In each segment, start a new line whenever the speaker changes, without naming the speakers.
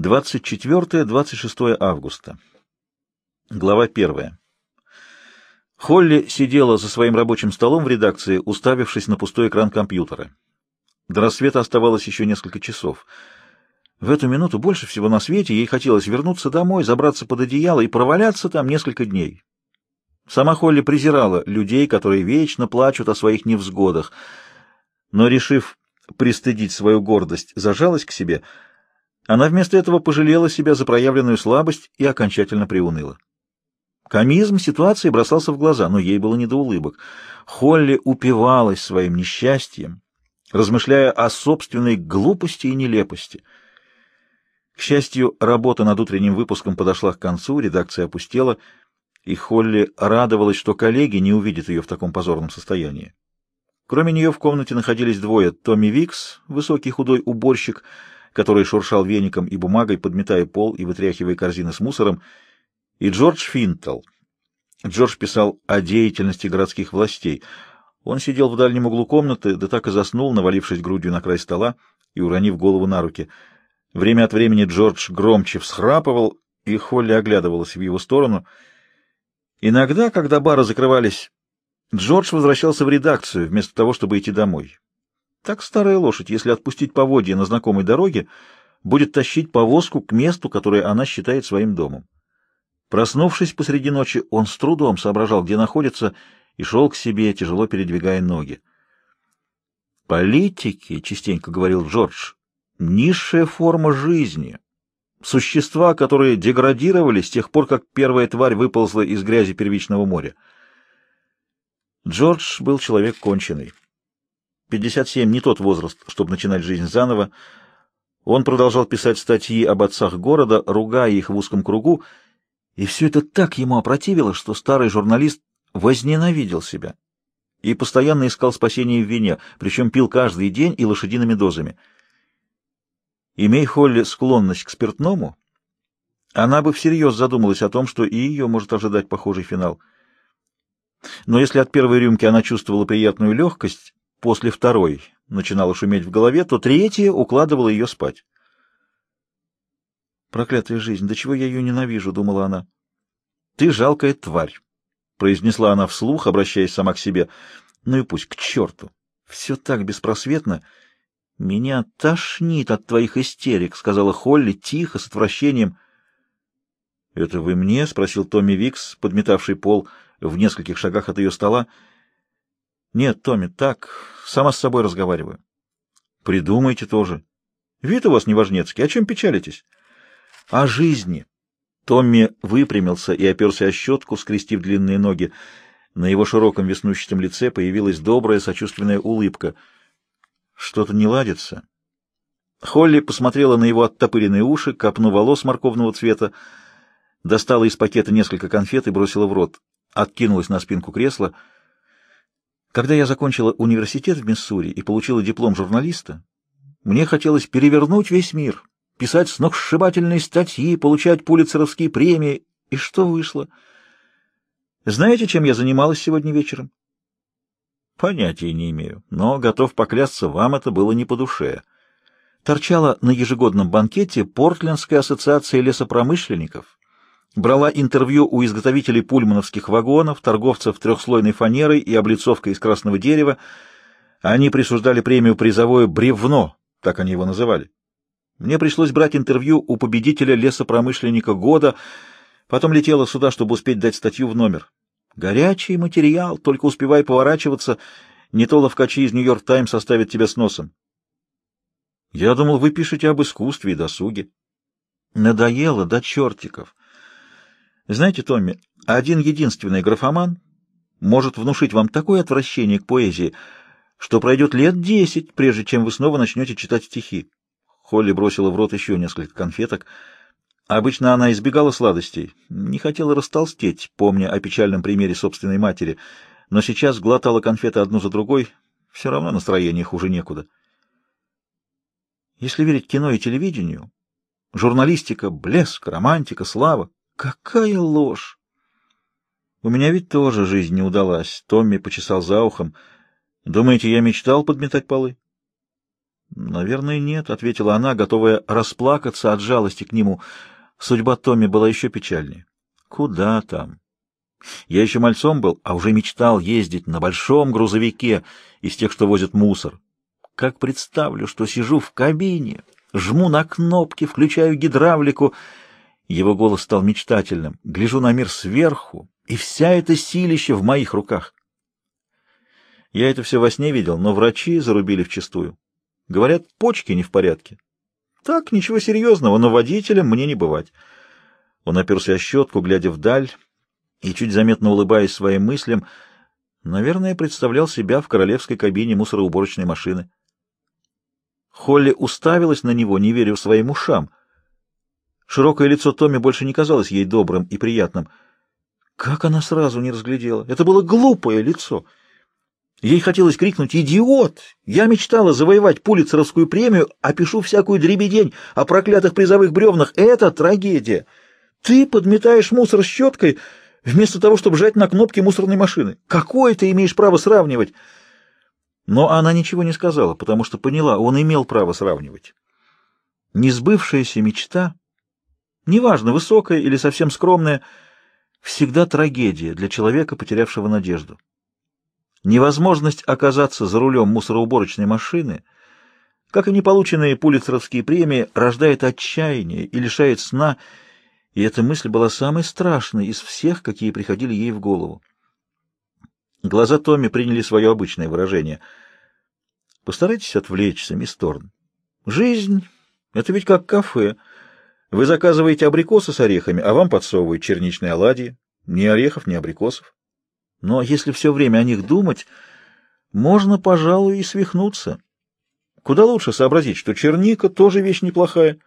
24-26 августа. Глава первая. Холли сидела за своим рабочим столом в редакции, уставившись на пустой экран компьютера. До рассвета оставалось еще несколько часов. В эту минуту больше всего на свете ей хотелось вернуться домой, забраться под одеяло и проваляться там несколько дней. Сама Холли презирала людей, которые вечно плачут о своих невзгодах, но, решив пристыдить свою гордость, зажалась к себе — она вместо этого пожалела себя за проявленную слабость и окончательно приуныла. Комизм ситуации бросался в глаза, но ей было не до улыбок. Холли упивалась своим несчастьем, размышляя о собственной глупости и нелепости. К счастью, работа над утренним выпуском подошла к концу, редакция опустела, и Холли радовалась, что коллеги не увидят ее в таком позорном состоянии. Кроме нее в комнате находились двое — Томми Викс, высокий худой уборщик — который шуршал веником и бумагой, подметая пол и вытряхивая корзины с мусором, и Джордж Финтл. Джордж писал о деятельности городских властей. Он сидел в дальнем углу комнаты, да так и заснул, навалившись грудью на край стола и уронив голову на руки. Время от времени Джордж громче всхрапывал, и Холли оглядывалась в его сторону. Иногда, когда бары закрывались, Джордж возвращался в редакцию, вместо того, чтобы идти домой. Так старая лошадь, если отпустить поводья на знакомой дороге, будет тащить повозку к месту, которое она считает своим домом. Проснувшись посреди ночи, он с трудом соображал, где находится, и шел к себе, тяжело передвигая ноги. «Политики», — частенько говорил Джордж, — «низшая форма жизни». Существа, которые деградировали с тех пор, как первая тварь выползла из грязи первичного моря. Джордж был человек конченый. 57 не тот возраст, чтобы начинать жизнь заново. Он продолжал писать статьи об отцах города, ругая их в узком кругу, и все это так ему опротивило, что старый журналист возненавидел себя и постоянно искал спасения в вине, причем пил каждый день и лошадиными дозами. Имей Холли склонность к спиртному, она бы всерьез задумалась о том, что и ее может ожидать похожий финал. Но если от первой рюмки она чувствовала приятную легкость, после второй начинала шуметь в голове, то третья укладывала ее спать. «Проклятая жизнь, до чего я ее ненавижу», — думала она. «Ты жалкая тварь», — произнесла она вслух, обращаясь сама к себе. «Ну и пусть, к черту! Все так беспросветно. Меня тошнит от твоих истерик», — сказала Холли тихо, с отвращением. «Это вы мне?» — спросил Томми Викс, подметавший пол в нескольких шагах от ее стола. Нет, Томми, так, сама с собой разговариваю. Придумайте тоже. Вид у вас неважнецкий, о чем печалитесь? О жизни. Томми выпрямился и оперся о щетку, скрестив длинные ноги. На его широком веснущатом лице появилась добрая сочувственная улыбка. Что-то не ладится. Холли посмотрела на его оттопыренные уши, копну волос морковного цвета, достала из пакета несколько конфет и бросила в рот. Откинулась на спинку кресла — когда я закончила университет в Миссури и получила диплом журналиста, мне хотелось перевернуть весь мир, писать сногсшибательные статьи, получать пулицеровские премии. И что вышло? Знаете, чем я занималась сегодня вечером? Понятия не имею, но готов поклясться, вам это было не по душе. Торчала на ежегодном банкете Портлендская ассоциация лесопромышленников брала интервью у изготовителей пульмановских вагонов, торговцев трехслойной фанерой и облицовкой из красного дерева. Они присуждали премию призовое «бревно», так они его называли. Мне пришлось брать интервью у победителя лесопромышленника года, потом летела сюда, чтобы успеть дать статью в номер. Горячий материал, только успевай поворачиваться, не то ловкачи из «Нью-Йорк Таймс» оставят тебя с носом. Я думал, вы пишете об искусстве и досуге. Надоело до чертиков. Знаете, Томми, один единственный графоман может внушить вам такое отвращение к поэзии, что пройдет лет десять, прежде чем вы снова начнете читать стихи. Холли бросила в рот еще несколько конфеток. Обычно она избегала сладостей, не хотела растолстеть, помня о печальном примере собственной матери, но сейчас глотала конфеты одну за другой, все равно настроение хуже некуда. Если верить кино и телевидению, журналистика — блеск, романтика, слава. Какая ложь! У меня ведь тоже жизнь не удалась. Томми почесал за ухом. Думаете, я мечтал подметать полы? «Наверное, нет», — ответила она, готовая расплакаться от жалости к нему. Судьба Томми была еще печальнее. «Куда там?» Я еще мальцом был, а уже мечтал ездить на большом грузовике из тех, что возят мусор. Как представлю, что сижу в кабине, жму на кнопки, включаю гидравлику. Его голос стал мечтательным. Гляжу на мир сверху, и вся эта силища в моих руках. Я это все во сне видел, но врачи зарубили вчистую. Говорят, почки не в порядке. Так, ничего серьезного, но водителем мне не бывать. Он оперся о щетку, глядя вдаль, и, чуть заметно улыбаясь своим мыслям, наверное, представлял себя в королевской кабине мусороуборочной машины. Холли уставилась на него, не веря своим ушам. Широкое лицо Томми больше не казалось ей добрым и приятным. Как она сразу не разглядела? Это было глупое лицо — Ей хотелось крикнуть «Идиот! Я мечтала завоевать пулицеровскую премию, а пишу всякую дребедень о проклятых призовых бревнах. Это трагедия! Ты подметаешь мусор щеткой вместо того, чтобы жать на кнопки мусорной машины. Какое ты имеешь право сравнивать?» Но она ничего не сказала, потому что поняла, он имел право сравнивать. Несбывшаяся мечта, неважно, высокая или совсем скромная, всегда трагедия для человека, потерявшего надежду. Невозможность оказаться за рулем мусороуборочной машины, как и неполученные пулицеровские премии, рождает отчаяние и лишает сна, и эта мысль была самой страшной из всех, какие приходили ей в голову. Глаза Томми приняли свое обычное выражение. «Постарайтесь отвлечься, мисс Торн. Жизнь — это ведь как кафе. Вы заказываете абрикосы с орехами, а вам подсовывают черничные оладьи. Ни орехов, ни абрикосов. Но если все время о них думать, можно, пожалуй, и свихнуться. Куда лучше сообразить, что черника тоже вещь неплохая.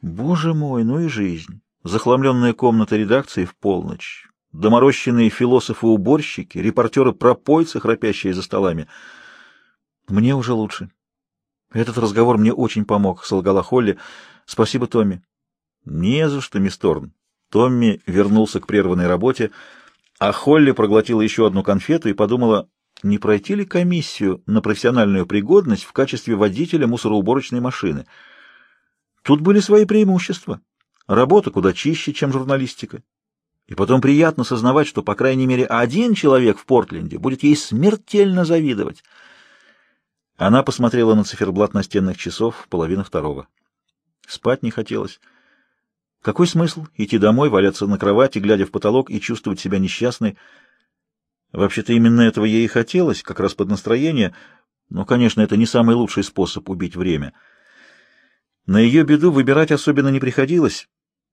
Боже мой, ну и жизнь. Захламленная комната редакции в полночь. Доморощенные философы-уборщики, репортеры-пропойцы, храпящие за столами. Мне уже лучше. Этот разговор мне очень помог, — солгала Холли. Спасибо, Томми. Не за что, мисс Торн. Томми вернулся к прерванной работе, — а Холли проглотила еще одну конфету и подумала, не пройти ли комиссию на профессиональную пригодность в качестве водителя мусороуборочной машины. Тут были свои преимущества. Работа куда чище, чем журналистика. И потом приятно сознавать, что, по крайней мере, один человек в Портленде будет ей смертельно завидовать. Она посмотрела на циферблат настенных часов, половина второго. Спать не хотелось. Какой смысл идти домой, валяться на кровати, глядя в потолок и чувствовать себя несчастной? Вообще-то именно этого ей и хотелось, как раз под настроение, но, конечно, это не самый лучший способ убить время. На ее беду выбирать особенно не приходилось,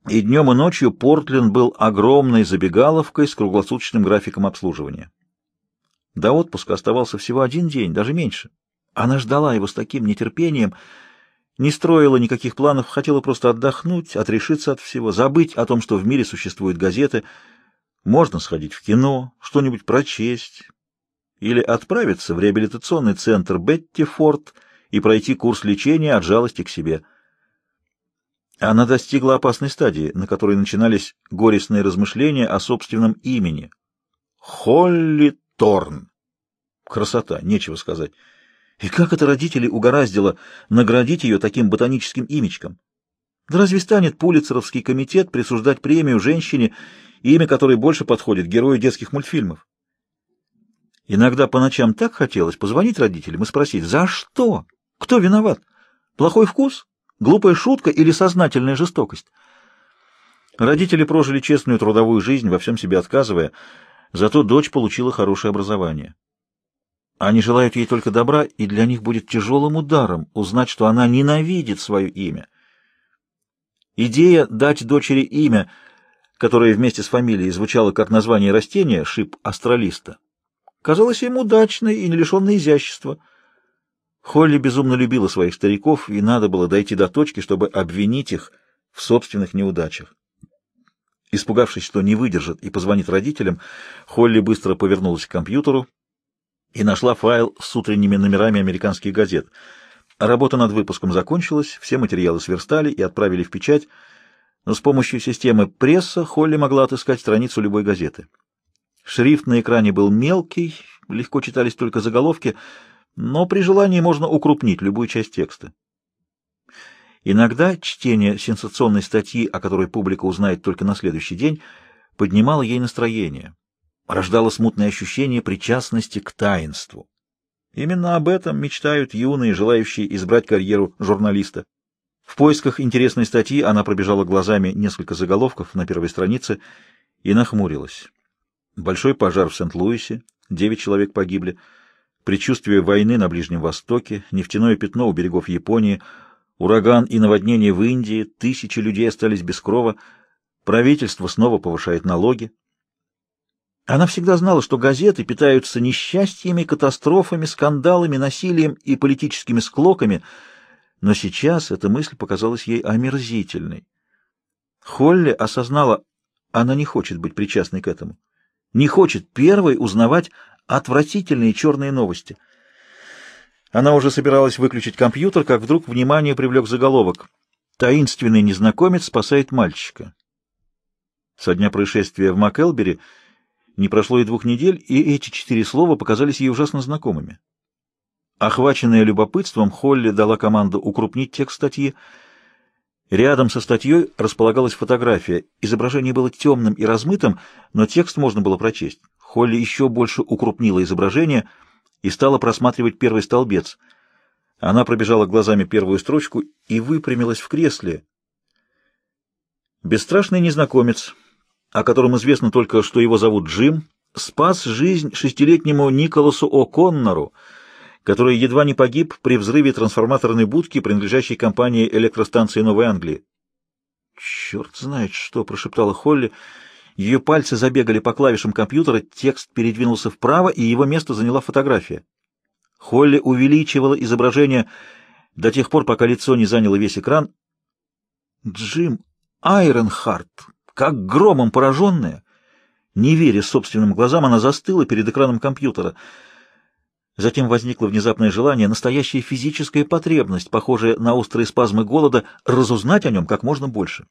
и днем и ночью Портленд был огромной забегаловкой с круглосуточным графиком обслуживания. До отпуска оставался всего один день, даже меньше. Она ждала его с таким нетерпением — не строила никаких планов, хотела просто отдохнуть, отрешиться от всего, забыть о том, что в мире существуют газеты. Можно сходить в кино, что-нибудь прочесть или отправиться в реабилитационный центр Бетти Форд и пройти курс лечения от жалости к себе. Она достигла опасной стадии, на которой начинались горестные размышления о собственном имени. Холли Торн. Красота, нечего сказать. И как это родители угораздило наградить ее таким ботаническим имечком? Да разве станет Пулицеровский комитет присуждать премию женщине, имя которой больше подходит герою детских мультфильмов? Иногда по ночам так хотелось позвонить родителям и спросить, за что? Кто виноват? Плохой вкус? Глупая шутка или сознательная жестокость? Родители прожили честную трудовую жизнь, во всем себе отказывая, зато дочь получила хорошее образование. Они желают ей только добра, и для них будет тяжелым ударом узнать, что она ненавидит свое имя. Идея дать дочери имя, которое вместе с фамилией звучало как название растения, шип астралиста, казалась им удачной и не лишенной изящества. Холли безумно любила своих стариков, и надо было дойти до точки, чтобы обвинить их в собственных неудачах. Испугавшись, что не выдержит и позвонит родителям, Холли быстро повернулась к компьютеру, и нашла файл с утренними номерами американских газет. Работа над выпуском закончилась, все материалы сверстали и отправили в печать, но с помощью системы пресса Холли могла отыскать страницу любой газеты. Шрифт на экране был мелкий, легко читались только заголовки, но при желании можно укрупнить любую часть текста. Иногда чтение сенсационной статьи, о которой публика узнает только на следующий день, поднимало ей настроение, рождало смутное ощущение причастности к таинству. Именно об этом мечтают юные, желающие избрать карьеру журналиста. В поисках интересной статьи она пробежала глазами несколько заголовков на первой странице и нахмурилась. Большой пожар в Сент-Луисе, девять человек погибли, предчувствие войны на Ближнем Востоке, нефтяное пятно у берегов Японии, ураган и наводнение в Индии, тысячи людей остались без крова, правительство снова повышает налоги. Она всегда знала, что газеты питаются несчастьями, катастрофами, скандалами, насилием и политическими склоками, но сейчас эта мысль показалась ей омерзительной. Холли осознала, она не хочет быть причастной к этому, не хочет первой узнавать отвратительные черные новости. Она уже собиралась выключить компьютер, как вдруг внимание привлек заголовок «Таинственный незнакомец спасает мальчика». Со дня происшествия в Макэлбери не прошло и двух недель, и эти четыре слова показались ей ужасно знакомыми. Охваченная любопытством, Холли дала команду укрупнить текст статьи. Рядом со статьей располагалась фотография. Изображение было темным и размытым, но текст можно было прочесть. Холли еще больше укрупнила изображение и стала просматривать первый столбец. Она пробежала глазами первую строчку и выпрямилась в кресле. Бесстрашный незнакомец о котором известно только, что его зовут Джим, спас жизнь шестилетнему Николасу О'Коннору, который едва не погиб при взрыве трансформаторной будки, принадлежащей компании электростанции Новой Англии. «Черт знает что!» — прошептала Холли. Ее пальцы забегали по клавишам компьютера, текст передвинулся вправо, и его место заняла фотография. Холли увеличивала изображение до тех пор, пока лицо не заняло весь экран. «Джим Айронхарт!» Как громом пораженная, не веря собственным глазам, она застыла перед экраном компьютера. Затем возникло внезапное желание, настоящая физическая потребность, похожая на острые спазмы голода, разузнать о нем как можно больше.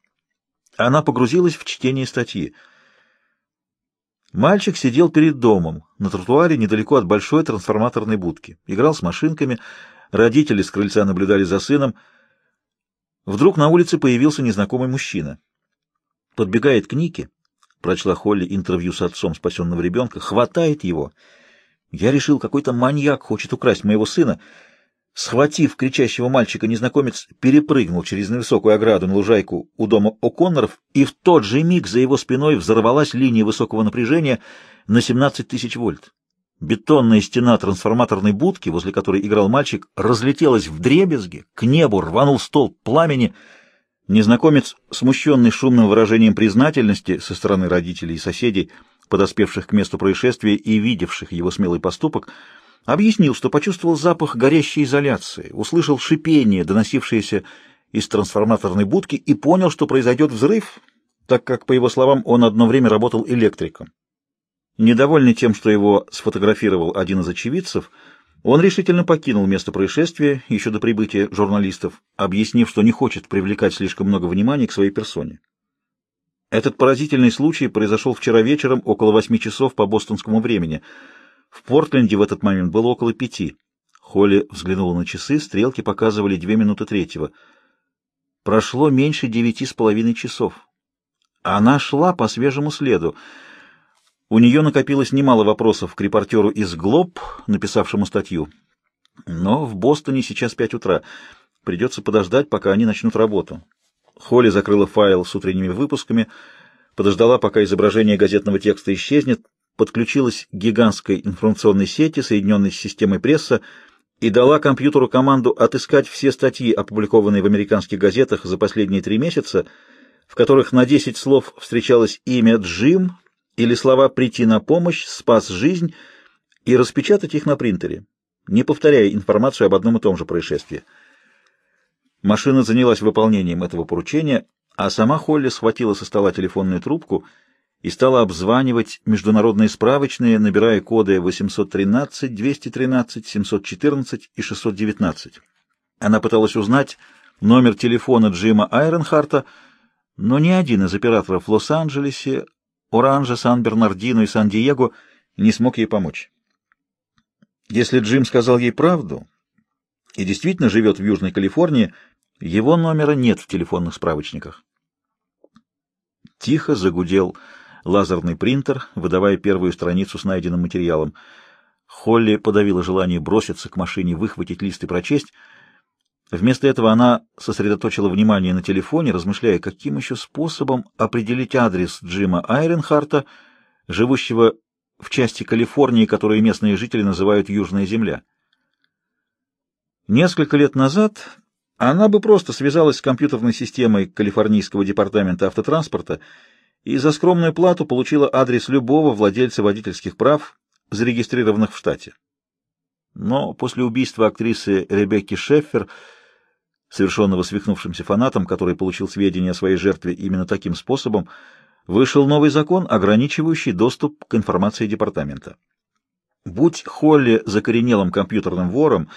Она погрузилась в чтение статьи. Мальчик сидел перед домом, на тротуаре недалеко от большой трансформаторной будки. Играл с машинками, родители с крыльца наблюдали за сыном. Вдруг на улице появился незнакомый мужчина подбегает к Нике, прочла Холли интервью с отцом спасенного ребенка, хватает его. Я решил, какой-то маньяк хочет украсть моего сына. Схватив кричащего мальчика, незнакомец перепрыгнул через невысокую ограду на лужайку у дома О'Конноров, и в тот же миг за его спиной взорвалась линия высокого напряжения на 17 тысяч вольт. Бетонная стена трансформаторной будки, возле которой играл мальчик, разлетелась в дребезги, к небу рванул столб пламени — Незнакомец, смущенный шумным выражением признательности со стороны родителей и соседей, подоспевших к месту происшествия и видевших его смелый поступок, объяснил, что почувствовал запах горящей изоляции, услышал шипение, доносившееся из трансформаторной будки, и понял, что произойдет взрыв, так как, по его словам, он одно время работал электриком. Недовольный тем, что его сфотографировал один из очевидцев, он решительно покинул место происшествия еще до прибытия журналистов, объяснив, что не хочет привлекать слишком много внимания к своей персоне. Этот поразительный случай произошел вчера вечером около восьми часов по бостонскому времени. В Портленде в этот момент было около пяти. Холли взглянула на часы, стрелки показывали две минуты третьего. Прошло меньше девяти с половиной часов. Она шла по свежему следу. У нее накопилось немало вопросов к репортеру из «Глоб», написавшему статью. Но в Бостоне сейчас пять утра. Придется подождать, пока они начнут работу. Холли закрыла файл с утренними выпусками, подождала, пока изображение газетного текста исчезнет, подключилась к гигантской информационной сети, соединенной с системой пресса, и дала компьютеру команду отыскать все статьи, опубликованные в американских газетах за последние три месяца, в которых на 10 слов встречалось имя Джим, или слова «прийти на помощь», «спас жизнь» и распечатать их на принтере, не повторяя информацию об одном и том же происшествии. Машина занялась выполнением этого поручения, а сама Холли схватила со стола телефонную трубку и стала обзванивать международные справочные, набирая коды 813, 213, 714 и 619. Она пыталась узнать номер телефона Джима Айронхарта, но ни один из операторов в Лос-Анджелесе, Оранжа, Сан-Бернардино и Сан-Диего не смог ей помочь. Если Джим сказал ей правду и действительно живет в Южной Калифорнии, его номера нет в телефонных справочниках. Тихо загудел лазерный принтер, выдавая первую страницу с найденным материалом. Холли подавила желание броситься к машине, выхватить лист и прочесть. Вместо этого она сосредоточила внимание на телефоне, размышляя, каким еще способом определить адрес Джима Айренхарта, живущего в части Калифорнии, которую местные жители называют Южная Земля. Несколько лет назад она бы просто связалась с компьютерной системой Калифорнийского департамента автотранспорта и за скромную плату получила адрес любого владельца водительских прав, зарегистрированных в штате. Но после убийства актрисы Ребекки Шеффер, совершенного свихнувшимся фанатом, который получил сведения о своей жертве именно таким способом, вышел новый закон, ограничивающий доступ к информации департамента. Будь Холли закоренелым компьютерным вором,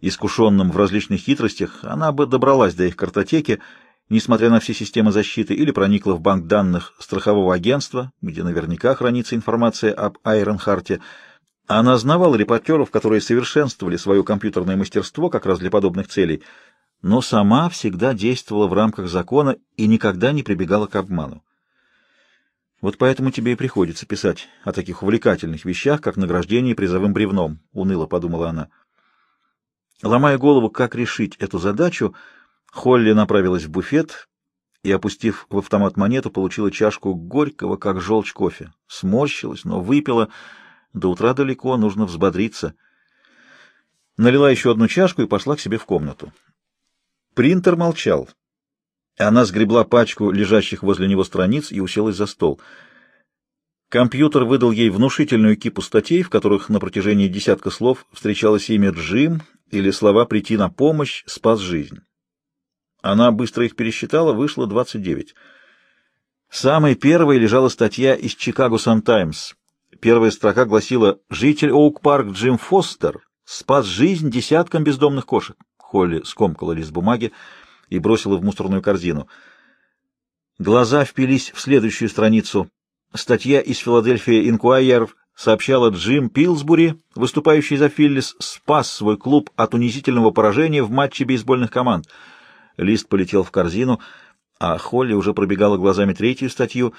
искушенным в различных хитростях, она бы добралась до их картотеки, несмотря на все системы защиты, или проникла в банк данных страхового агентства, где наверняка хранится информация об Айронхарте. Она знавала репортеров, которые совершенствовали свое компьютерное мастерство как раз для подобных целей, но сама всегда действовала в рамках закона и никогда не прибегала к обману. Вот поэтому тебе и приходится писать о таких увлекательных вещах, как награждение призовым бревном, — уныло подумала она. Ломая голову, как решить эту задачу, Холли направилась в буфет и, опустив в автомат монету, получила чашку горького, как желчь кофе. Сморщилась, но выпила. До утра далеко, нужно взбодриться. Налила еще одну чашку и пошла к себе в комнату. Принтер молчал. Она сгребла пачку лежащих возле него страниц и уселась за стол. Компьютер выдал ей внушительную кипу статей, в которых на протяжении десятка слов встречалось имя Джим или слова «прийти на помощь», «спас жизнь». Она быстро их пересчитала, вышло 29. Самой первой лежала статья из «Чикаго Сан-Таймс». Первая строка гласила «Житель Оук-парк Джим Фостер спас жизнь десяткам бездомных кошек». Холли скомкала лист бумаги и бросила в мусорную корзину. Глаза впились в следующую страницу. Статья из Филадельфия Инкуайер сообщала Джим Пилсбури, выступающий за Филлис, спас свой клуб от унизительного поражения в матче бейсбольных команд. Лист полетел в корзину, а Холли уже пробегала глазами третью статью.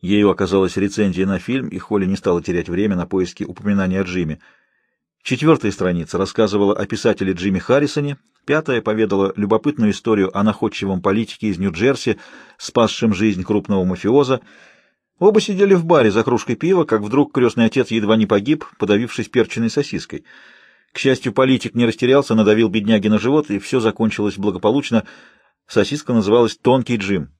Ею оказалась рецензия на фильм, и Холли не стала терять время на поиски упоминания о Джиме. Четвертая страница рассказывала о писателе Джимми Харрисоне, пятая поведала любопытную историю о находчивом политике из Нью-Джерси, спасшем жизнь крупного мафиоза. Оба сидели в баре за кружкой пива, как вдруг крестный отец едва не погиб, подавившись перченой сосиской. К счастью, политик не растерялся, надавил бедняги на живот, и все закончилось благополучно. Сосиска называлась «Тонкий Джим».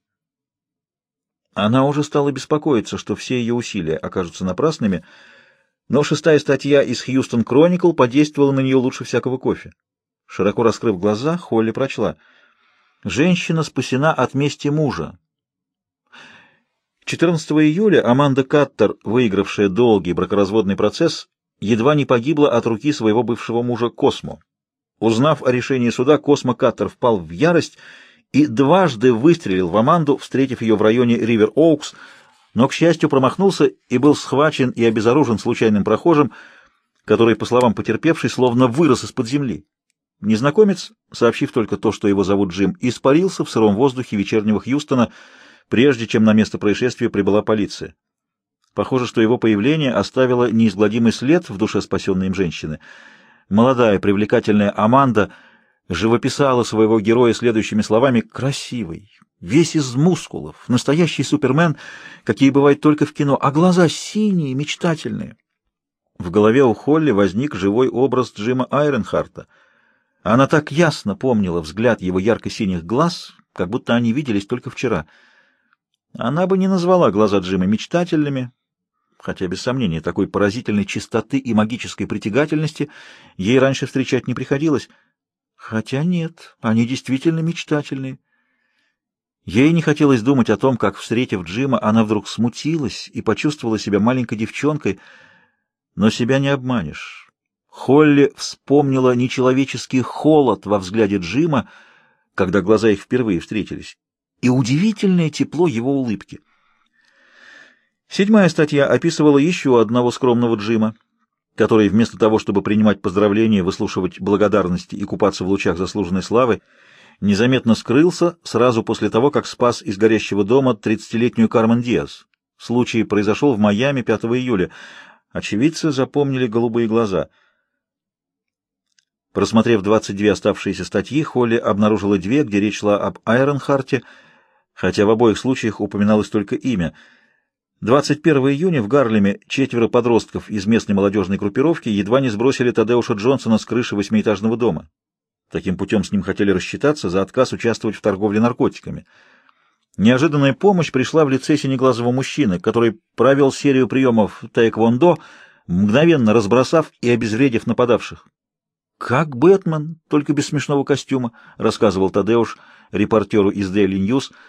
Она уже стала беспокоиться, что все ее усилия окажутся напрасными — но шестая статья из «Хьюстон Кроникл» подействовала на нее лучше всякого кофе. Широко раскрыв глаза, Холли прочла. «Женщина спасена от мести мужа». 14 июля Аманда Каттер, выигравшая долгий бракоразводный процесс, едва не погибла от руки своего бывшего мужа Космо. Узнав о решении суда, Космо Каттер впал в ярость и дважды выстрелил в Аманду, встретив ее в районе Ривер-Оукс, но, к счастью, промахнулся и был схвачен и обезоружен случайным прохожим, который, по словам потерпевшей, словно вырос из-под земли. Незнакомец, сообщив только то, что его зовут Джим, испарился в сыром воздухе вечернего Хьюстона, прежде чем на место происшествия прибыла полиция. Похоже, что его появление оставило неизгладимый след в душе спасенной им женщины. Молодая, привлекательная Аманда живописала своего героя следующими словами «красивый, весь из мускулов, настоящий супермен, какие бывают только в кино, а глаза синие, мечтательные. В голове у Холли возник живой образ Джима Айренхарта. Она так ясно помнила взгляд его ярко-синих глаз, как будто они виделись только вчера. Она бы не назвала глаза Джима мечтательными, хотя, без сомнения, такой поразительной чистоты и магической притягательности ей раньше встречать не приходилось. Хотя нет, они действительно мечтательные. Ей не хотелось думать о том, как, встретив Джима, она вдруг смутилась и почувствовала себя маленькой девчонкой, но себя не обманешь. Холли вспомнила нечеловеческий холод во взгляде Джима, когда глаза их впервые встретились, и удивительное тепло его улыбки. Седьмая статья описывала еще одного скромного Джима. который вместо того, чтобы принимать поздравления, выслушивать благодарности и купаться в лучах заслуженной славы, незаметно скрылся сразу после того, как спас из горящего дома 30-летнюю Кармен Диас. Случай произошел в Майами 5 июля. Очевидцы запомнили голубые глаза. Просмотрев 22 оставшиеся статьи, Холли обнаружила две, где речь шла об Айронхарте, хотя в обоих случаях упоминалось только имя — 21 июня в Гарлеме четверо подростков из местной молодежной группировки едва не сбросили Тадеуша Джонсона с крыши восьмиэтажного дома. Таким путем с ним хотели рассчитаться за отказ участвовать в торговле наркотиками. Неожиданная помощь пришла в лице синеглазого мужчины, который провел серию приемов таэквондо, мгновенно разбросав и обезвредив нападавших. «Как Бэтмен, только без смешного костюма», — рассказывал Тадеуш репортеру из Daily News —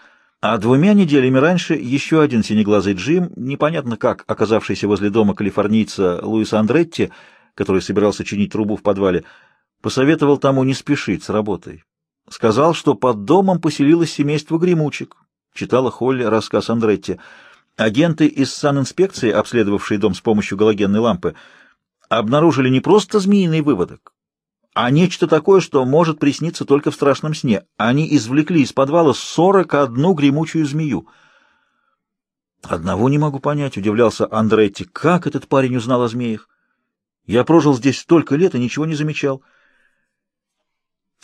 а двумя неделями раньше еще один синеглазый Джим, непонятно как оказавшийся возле дома калифорнийца Луиса Андретти, который собирался чинить трубу в подвале, посоветовал тому не спешить с работой. Сказал, что под домом поселилось семейство гремучек. Читала Холли рассказ Андретти. Агенты из санинспекции, обследовавшие дом с помощью галогенной лампы, обнаружили не просто змеиный выводок, а нечто такое, что может присниться только в страшном сне. Они извлекли из подвала сорок одну гремучую змею. «Одного не могу понять», — удивлялся Андретти. «Как этот парень узнал о змеях? Я прожил здесь столько лет и ничего не замечал».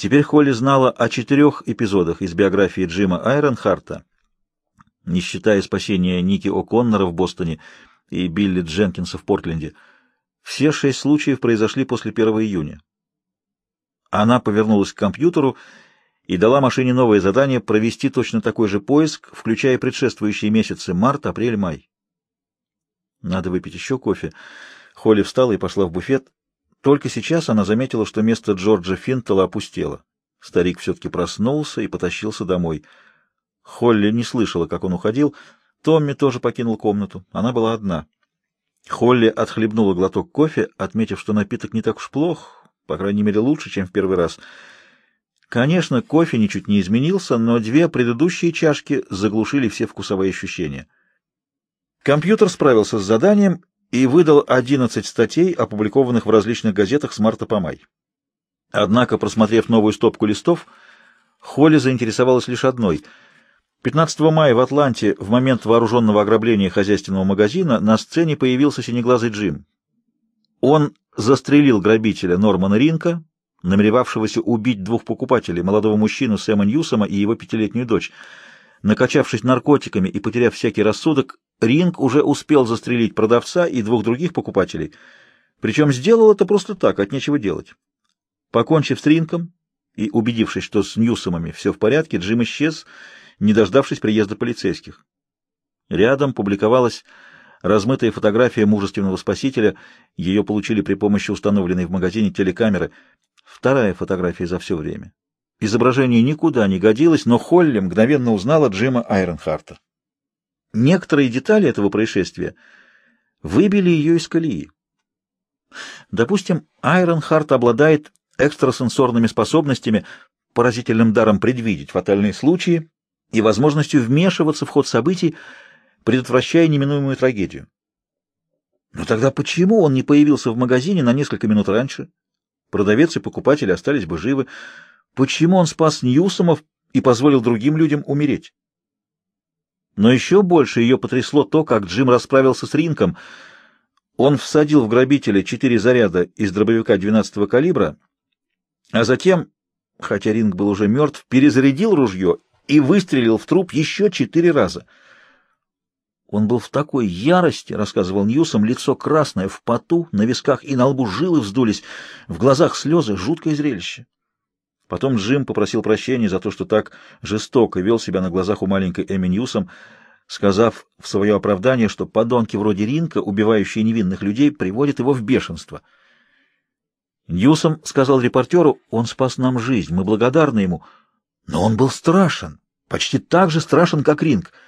Теперь Холли знала о четырех эпизодах из биографии Джима Айронхарта, не считая спасения Ники О'Коннора в Бостоне и Билли Дженкинса в Портленде. Все шесть случаев произошли после 1 июня. Она повернулась к компьютеру и дала машине новое задание провести точно такой же поиск, включая предшествующие месяцы март, апрель, май. Надо выпить еще кофе. Холли встала и пошла в буфет. Только сейчас она заметила, что место Джорджа Финтела опустело. Старик все-таки проснулся и потащился домой. Холли не слышала, как он уходил. Томми тоже покинул комнату. Она была одна. Холли отхлебнула глоток кофе, отметив, что напиток не так уж плох, по крайней мере, лучше, чем в первый раз. Конечно, кофе ничуть не изменился, но две предыдущие чашки заглушили все вкусовые ощущения. Компьютер справился с заданием и выдал 11 статей, опубликованных в различных газетах с марта по май. Однако, просмотрев новую стопку листов, Холли заинтересовалась лишь одной. 15 мая в Атланте, в момент вооруженного ограбления хозяйственного магазина, на сцене появился синеглазый Джим. Он застрелил грабителя Нормана Ринка, намеревавшегося убить двух покупателей, молодого мужчину Сэма Ньюсома и его пятилетнюю дочь. Накачавшись наркотиками и потеряв всякий рассудок, Ринг уже успел застрелить продавца и двух других покупателей, причем сделал это просто так, от нечего делать. Покончив с Ринком и убедившись, что с Ньюсомами все в порядке, Джим исчез, не дождавшись приезда полицейских. Рядом публиковалась Размытая фотография мужественного спасителя, ее получили при помощи установленной в магазине телекамеры. Вторая фотография за все время. Изображение никуда не годилось, но Холли мгновенно узнала Джима Айронхарта. Некоторые детали этого происшествия выбили ее из колеи. Допустим, Айронхарт обладает экстрасенсорными способностями, поразительным даром предвидеть фатальные случаи и возможностью вмешиваться в ход событий, предотвращая неминуемую трагедию. Но тогда почему он не появился в магазине на несколько минут раньше? Продавец и покупатели остались бы живы. Почему он спас Ньюсомов и позволил другим людям умереть? Но еще больше ее потрясло то, как Джим расправился с Ринком. Он всадил в грабителя четыре заряда из дробовика 12-го калибра, а затем, хотя Ринг был уже мертв, перезарядил ружье и выстрелил в труп еще четыре раза — он был в такой ярости, рассказывал Ньюсом, лицо красное, в поту, на висках и на лбу жилы вздулись, в глазах слезы, жуткое зрелище. Потом Джим попросил прощения за то, что так жестоко вел себя на глазах у маленькой Эми Ньюсом, сказав в свое оправдание, что подонки вроде Ринка, убивающие невинных людей, приводят его в бешенство. Ньюсом сказал репортеру, он спас нам жизнь, мы благодарны ему, но он был страшен, почти так же страшен, как Ринг —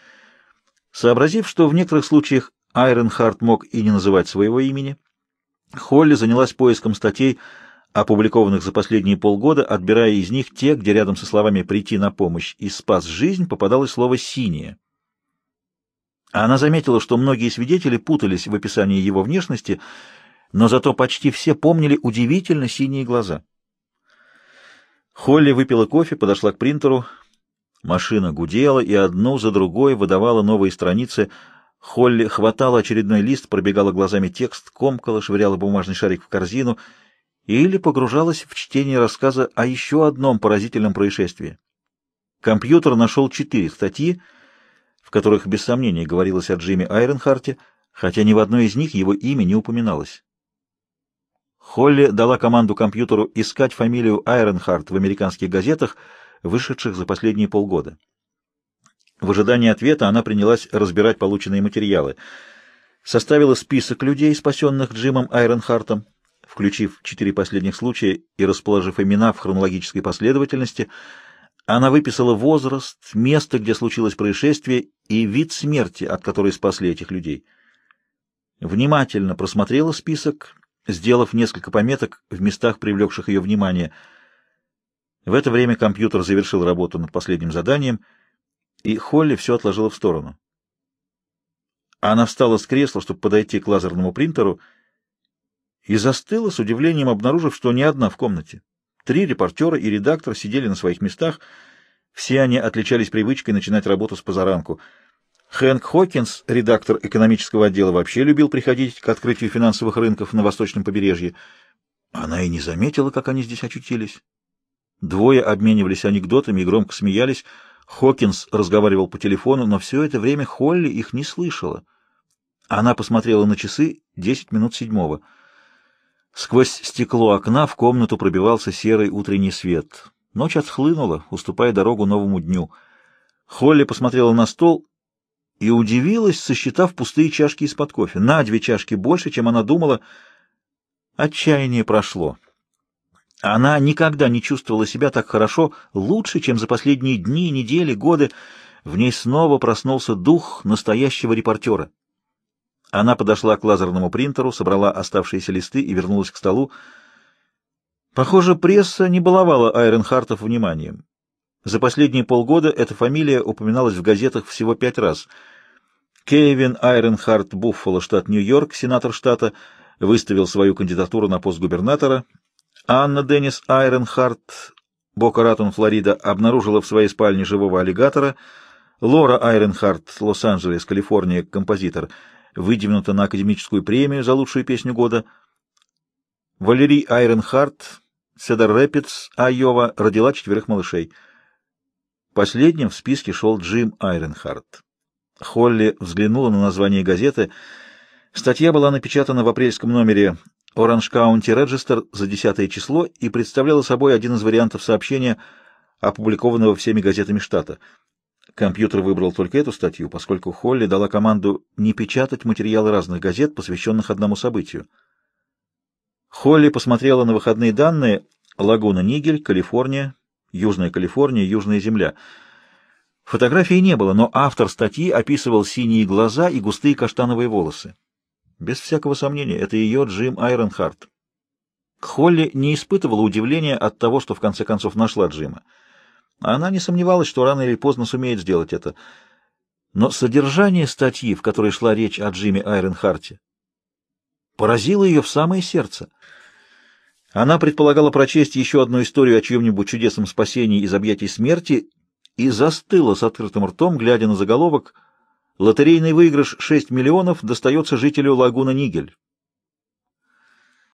Сообразив, что в некоторых случаях Айренхард мог и не называть своего имени, Холли занялась поиском статей, опубликованных за последние полгода, отбирая из них те, где рядом со словами «прийти на помощь» и «спас жизнь» попадалось слово «синее». Она заметила, что многие свидетели путались в описании его внешности, но зато почти все помнили удивительно синие глаза. Холли выпила кофе, подошла к принтеру. Машина гудела и одну за другой выдавала новые страницы. Холли хватала очередной лист, пробегала глазами текст, комкала, швыряла бумажный шарик в корзину или погружалась в чтение рассказа о еще одном поразительном происшествии. Компьютер нашел четыре статьи, в которых без сомнения говорилось о Джимми Айренхарте, хотя ни в одной из них его имя не упоминалось. Холли дала команду компьютеру искать фамилию Айренхарт в американских газетах, вышедших за последние полгода. В ожидании ответа она принялась разбирать полученные материалы. Составила список людей, спасенных Джимом Айренхартом, включив четыре последних случая и расположив имена в хронологической последовательности, она выписала возраст, место, где случилось происшествие, и вид смерти, от которой спасли этих людей. Внимательно просмотрела список, сделав несколько пометок в местах, привлекших ее внимание. В это время компьютер завершил работу над последним заданием, и Холли все отложила в сторону. Она встала с кресла, чтобы подойти к лазерному принтеру, и застыла с удивлением, обнаружив, что не одна в комнате. Три репортера и редактор сидели на своих местах. Все они отличались привычкой начинать работу с позаранку. Хэнк Хокинс, редактор экономического отдела, вообще любил приходить к открытию финансовых рынков на восточном побережье. Она и не заметила, как они здесь очутились. Двое обменивались анекдотами и громко смеялись. Хокинс разговаривал по телефону, но все это время Холли их не слышала. Она посмотрела на часы десять минут седьмого — Сквозь стекло окна в комнату пробивался серый утренний свет. Ночь отхлынула, уступая дорогу новому дню. Холли посмотрела на стол и удивилась, сосчитав пустые чашки из-под кофе. На две чашки больше, чем она думала. Отчаяние прошло. Она никогда не чувствовала себя так хорошо, лучше, чем за последние дни, недели, годы. В ней снова проснулся дух настоящего репортера. Она подошла к лазерному принтеру, собрала оставшиеся листы и вернулась к столу. Похоже, пресса не баловала Айренхартов вниманием. За последние полгода эта фамилия упоминалась в газетах всего пять раз. Кевин Айренхарт Буффало, штат Нью-Йорк, сенатор штата, выставил свою кандидатуру на пост губернатора. Анна Деннис Айренхарт, Бока-Ратон, Флорида, обнаружила в своей спальне живого аллигатора. Лора Айренхарт, Лос-Анджелес, Калифорния, композитор — выдвинута на академическую премию за лучшую песню года. Валерий Айренхарт, Седар Рэпидс, Айова, родила четверых малышей. Последним в списке шел Джим Айренхарт. Холли взглянула на название газеты. Статья была напечатана в апрельском номере Orange County Register за 10 число и представляла собой один из вариантов сообщения, опубликованного всеми газетами штата — Компьютер выбрал только эту статью, поскольку Холли дала команду не печатать материалы разных газет, посвященных одному событию. Холли посмотрела на выходные данные «Лагуна Нигель», «Калифорния», «Южная Калифорния», «Южная земля». Фотографии не было, но автор статьи описывал синие глаза и густые каштановые волосы. Без всякого сомнения, это ее Джим Айронхарт. Холли не испытывала удивления от того, что в конце концов нашла Джима. Она не сомневалась, что рано или поздно сумеет сделать это. Но содержание статьи, в которой шла речь о Джимми Айренхарте, поразило ее в самое сердце. Она предполагала прочесть еще одну историю о чьем-нибудь чудесном спасении из объятий смерти и застыла с открытым ртом, глядя на заголовок «Лотерейный выигрыш 6 миллионов достается жителю Лагуна Нигель».